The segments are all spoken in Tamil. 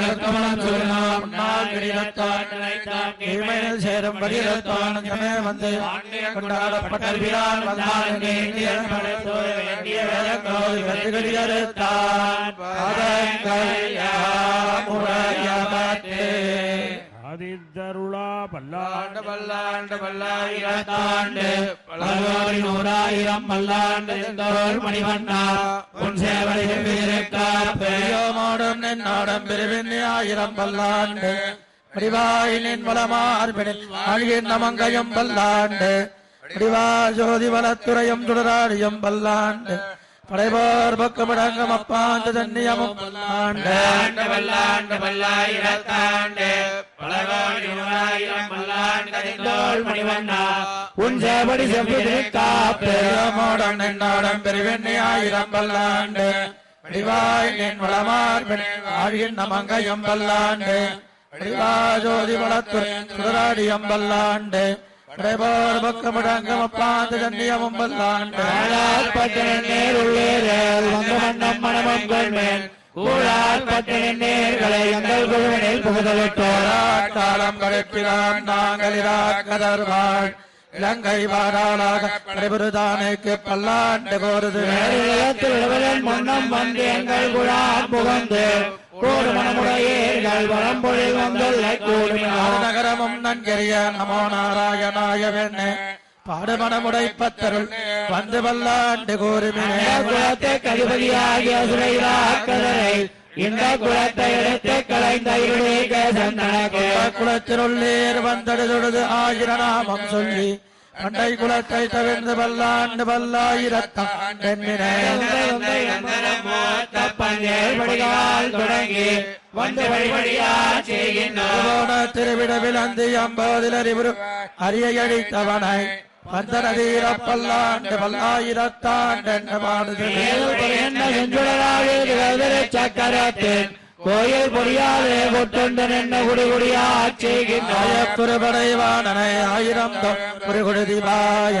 விளக்கமலம் சொல்லினாம் நான் கிடைத்தால் சேரும் வடிவத்தான் வந்து கொண்டாடப்பட்ட வீரான் வந்தான் வேண்டிய வேதக்காவது கற்றுகளியறுத்தான் பதங்கள் முறையமத்தே ஆதித்தருளா பல்லாண்டு பல்லாண்டு பல்லாயிரத்தாண்டு பல்லாயிரம் நூறாயிரம் பல்லாண்டு சென்றோர் மணிவண்ணா. உன் சேவலை செவ்வியிருக்கார் பெரியோமோடும் நின்னோடும் பிரிவின் ஆயிரம் பல்லாண்டு. முடிவாயினின் வளமார்பினில் ஆழ்கின்ற மங்கையும் பல்லாண்டு. முடிவா ஜோதி வளத்துறையும் சுடராடியும் பல்லாண்டு. படைபோர் பக்கமிடங்கம் அப்பாந்த தன்னியமும் பல்லாண்டு. பல்லாண்டு பல்லாயிரத்தாண்டு பல்லாண்டு கதிந்தோள் மணிவண்ணா உன் சேவடி செவ்வியிருக்காப்பு பெரியமோடம் நின்னாடம் பெருவெண்ணி ஆயிரம் பல்லாண்டு. வடிவாய் நின் வளமார் ஆழ்கின்ற மங்கையும் பல்லாண்டு. வடிவா ஜோதி வளத்து சுடராடியம் பல்லாண்டு. இலங்கை வாராளாக படைபுரிதானுக்கு பல்லாண்டு கோருது. மன்னம் வந்து எங்கள் குழாம் புகந்து கூடு மனமுடையீர்கள் வரம்பொழில் வந்துள்ள கூடுமினார் நகரமும் நன்கரிய நமோ நாராயணாய வெண்ணே பாடுமணமுடை பத்தருள் வந்து பல்லாண்டு கூறுமினே குலத்தை கதிபதியாகிய சுரையிலாக்கதரை இந்த குலத்தை எடுத்து கலைந்த சந்தனக்கு குலத்தினுள்ளேர் வந்தடு தொழுது ஆயிர நாமம் சொல்லி பண்டை குலத்தை தவிர்ந்து பல்லாண்டு பஞ்சேல் தொடங்கி வந்து வழிபடியா செய்கின்றோம். திருவிடவில் அந்த அம்பதில் அறிவுறு அரியடித்தவனை பந்தனதீர பல்லாண்டு பல்லாயிரத்தாண்டு பாடுது. சக்கரத்தின் கோயில் பொடியாலே கொட்டுண்டு நின்ன குடி குடியா செய்கின்றோம் குருபடைவானனை ஆயிரம் குருகுடுதிவாய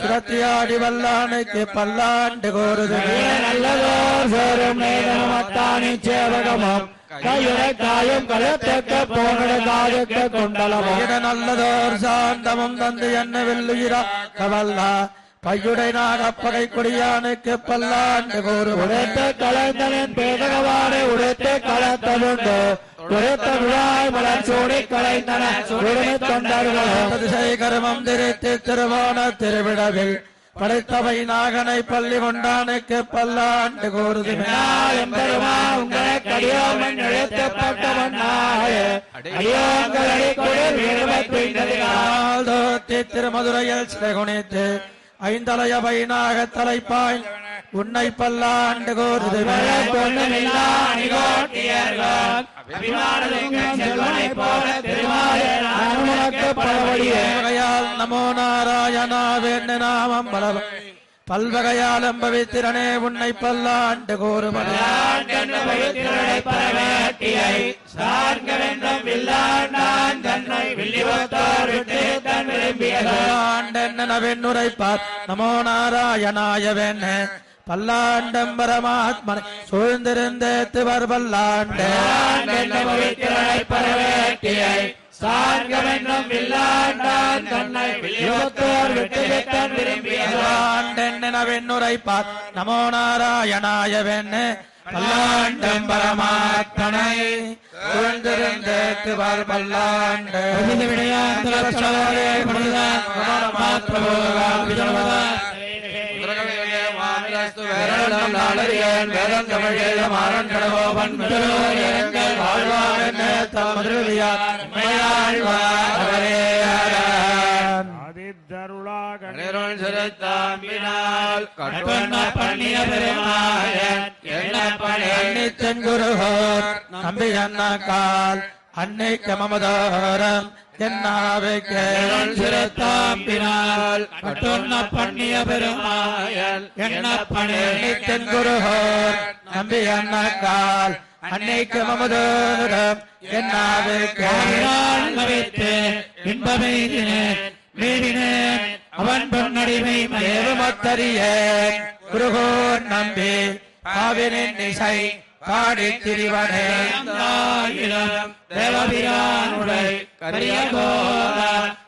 சுரத்தியாடி வல்லானுக்கு பல்லாண்டு கோருது. நல்லதோர் சோறும் நேதனும் அத்தானி சேவகமும். கையுறை காயும் கலத்தக்க போனட காதுக்க கொண்டலமும். நல்லதோர் சாந்தமும் தந்து என்ன வெல்லுகிறா கவல்லா. பையுடை நாகப்பகை கொடியானுக்கு பல்லாண்டு கோருவது உடைத்த கலைந்தனின் பேதகவாறு உடைத்த கலத்ததுண்டு உடைத்த விழாய் மலர் சூடி கலைந்தன சுடுமி தொண்டர்களும் கருமம் திரித்து திருவோண திருவிழவில் படைத்தவை நாகனை பள்ளி கொண்டானுக்கு பல்லாண்டு உங்களை கடியோமன் அடியோங்களை தோத்தி திருமதுரையில் சிறைகுணித்து ஐந்தலைய பைனாக தலைப்பாய் உன்னை பல்லாண்டு பல்வகையால் நமோ நாராயணா வேண்டு நாமம் பலவ பல்வகையால் அம்பவித்திரனே உன்னை பல்லாண்டு பரவேட்டியை சார்க வென்றும் வில்லாண்டான் தன்னை வில்லிவத்தார் விட்டு தன் நமோ நாராயணாய வேண்ணே பல்லாண்டம் பரமாத்மனை பல்லாண்டு. வயிற்றினை பரவேட்டியை சார்க வென்றும் வில்லாண்டான் தன்னை வில்லிவத்தார் விட்டு தன் விரும்பியதோ ஆண்டென்னுரைப்பார் நமோ நாராயணாய வேண்ணே. பல்லாண்டம் பரமாத்மனை வாழ்த்துவார் பல்லாண்டு. புனித விடயாந்தரே வேரளம் நாளறியன். வேதம் தமிழேய மாறன் கடகோபன் முதலோயங்கள் வாழ்வார் என்ன மையாழ்வார் அவரே சிறுத்தாம்பினால் பண்ணிய தென்குருகோர் நம்பி என்னாவைக்கு சிறுத்தாம்பினால் கட்டுவண்ண பண்ணிய பெருமாயன் என்ன பணி தென்குருகோர் நம்பி நவித்து மீறினேன் அவன் பொன்னடிமை குருகோர் நம்பி பாவினின் பாடி திரிவனே ஆயிரம் தேவபிரானுடை கரியகோர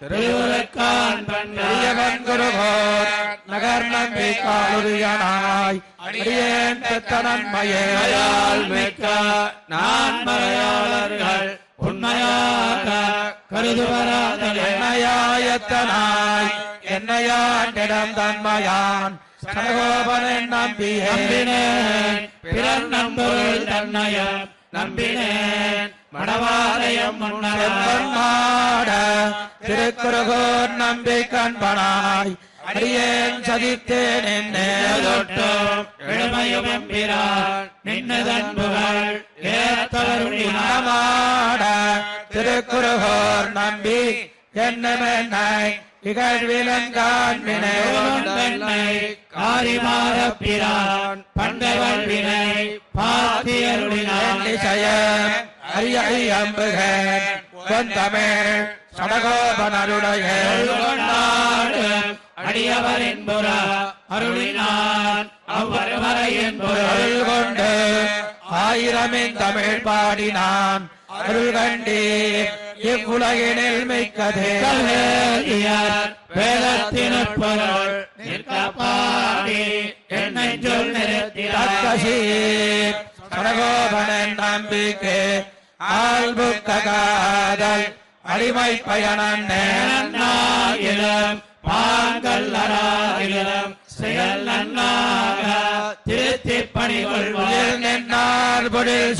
திருவுருக்கான் பெரியவன் குருகோர் நகர் நம்பி காலுரியனாய் அடியேன் பெத்த மிக்க நான் மறையாளர்கள் உண்மையாக கருதுவராதலே என்னையாயத்தனாய் என்னையாண்டிடம் தன்மையான். சடகோபனன் நம்பியே. நம்பினேன். பிறர் நண்பர்கள் தன்னையம் நம்பினேன். மடவாலயம் முன்னரன் செம்பன் மாட திருக்குறுகோர் நம்பி கண்பனாய். அடியேன் சதித்தேன் என்னே. தொட்டும் எழுமையும் எம்பிரான். நின்னதன் புகழ் ஏத்தவருளினார் மாட திருக்குறுகோர் நம்பி என்னமென்னை இகழ்விலங்காண்பினை தன்னை காரிமாறப்பிரான் பண்டவன் வினை பாத்தியருளினான் இசையம் அரிய அம்புகன் கொந்தமிழ் சடகோபனருடைய கொண்டாடு அடியவரின் புற அருளினான். அவ்வருவரையின் பொருள் அருள் கொண்டு ஆயிரமின் தமிழ் பாடினான். அருள் கண்டீர் இவ்வுலகினில் மிக்கதே கல்வேலியார் வேதத்தினுட் பொருள் நிற்க பாடி என்னை சொல் நிறுத்தினார் தக்கசீர் சடகோபனன் நம்பிக்கை ஆள்புக்க காதல் அடிமை பயனன்னே நன்னாயிரம் பாங்கல்லராயிரம் செயல் நன்னாக திருத்திப் பணி கொள்வார் உயிர் நின்றார் பொழில்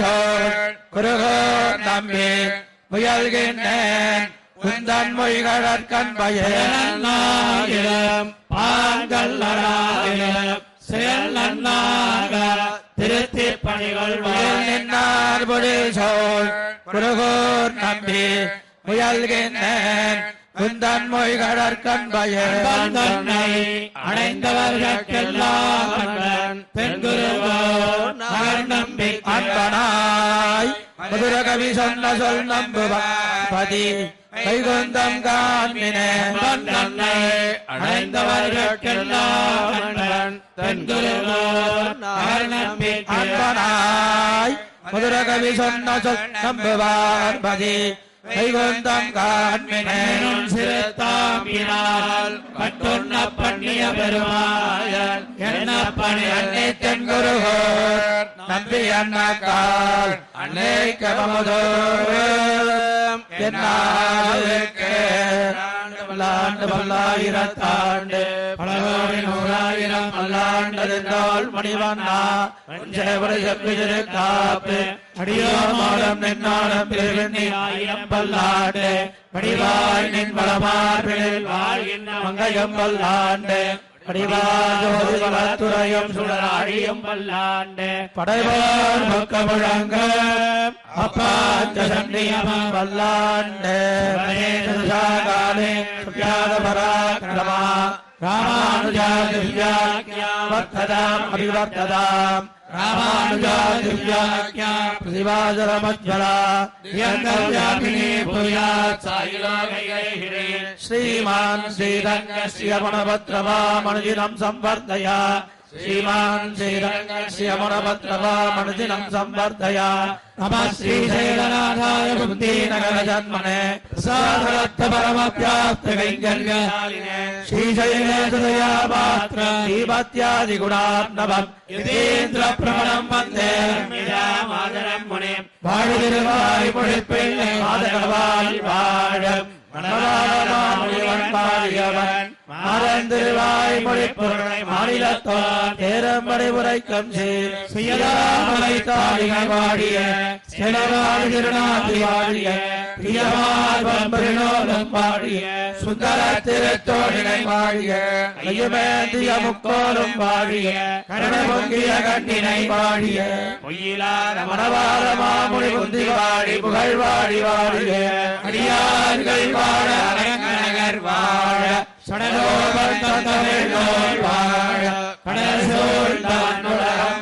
குருகோ நம்பி முயல்கின்றேன் குந்தன் பயன் நன்னாயிரம் பாங்கல்லராயிரம் செயல் நன்னாக திருத்திப் பணி உயிர் கொள்வார் நின்றார் பொழில் சோர் குருகோர் நம்பி முயல்கின்றேன். குந்தன் மொழிகளற்கண் பயன் தென்குருவோ நகர் நம்பிக்கை அன்பனாய் മധുരകവി സന്ന സ്വൽനമ്പതി കൈകൊന്തം കാമിനെ അണൈന്ദവർക്കെല്ലാം മധുരകവി സന്ന സ്വൽനമ്പതി வைகுந்தம் நகர் சிறுத்தாம்பினால் கட்டுண்ண பண்ணிய பெருமாயன் என்ன பணி அன்னை தென்குருகோர் நம்பி அண்ணாக்கால் அன்னை கமமுதோம் என்னாளுக்கு பல்லாண்டு பல்லாயிரத்தாண்டு. பலகோடி நூறாயிரம் பல்லாண்டதென்றால் மணிவண்ணா சேவடி செப்பிதிரு காப்பு அடியோர் நின்னாடம் பிரிவின் ஆயிரம் பல்லாண்டு. படிவாய் நின் பலமார்பில் வாழ்கின்ற மங்கையம் பல்லாண்டு. படிவாஜோதி வளத்துறையும் சுடராழியும் பல்லாண்டு. படைவார் பக்க முழங்க அப்பாஞ்ச சண்டியம சுயாத பராக்கிரமா. ராமானுஜா திவ்யாக்யா வர்த்ததாம் அபிவர்த்ததாம். रामानुजादिव्याख्या प्रतिवादरमज्वला यन्नव्यापिनी भूयात् सायुलागैहिरे श्रीमान् श्रीरङ्गस्य मणपत्रवामनुजिनम् संवर्धया श्रीमान् श्रीरङ्गस्य मणभद्रवामनुदिनम् संवर्धया नमः श्रीशैलनाथाय बुद्धीनगरजन्मने साधरत्थ परमप्याप्त कैङ्कर्यालिने श्रीशैलेशदया पात्र श्रीमत्यादिगुणार्णवम् यतीन्द्र प्रमणम् वन्दे மாதரம் முனே வாழி திருவாய் பொழிப்பிள்ளை மாதகவாய் வாழ மணவாளமாமுனிவன் பாடியவன் மாறந்திருவாய் மொழிப்பொருளை மாநிலத்தோன் தேரம்படை உரைக்கம் செய்யாமலை சுயதாமலை தாளிகள் வாடிய செலவாடி திருநாதி வாடிய பிரியமார்பம் பாடிய சுந்தர திருத்தோழினை வாழிய ஐயமேந்திய முக்கோலும் வாழிய கரணபொங்கிய கண்ணினை வாழிய பொய்யிலான மனவார மாமொழி புந்தி வாழி புகழ் வாழி அடியார்கள் வாழ அரங்கநகர் வாழ சடலோபர் தமிழ் வாழ கடலோர் தான்